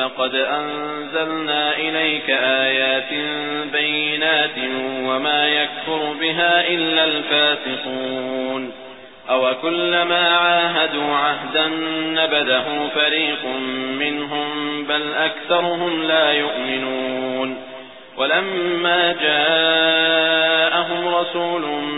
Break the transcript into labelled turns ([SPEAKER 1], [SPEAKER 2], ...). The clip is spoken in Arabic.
[SPEAKER 1] ولقد أنزلنا إليك آيات بينات وما يكفر بها إلا الفاسقون. أو كلما عاهدوا عهدا نبذه فريق منهم بل أكثرهم لا يؤمنون. ولما رسول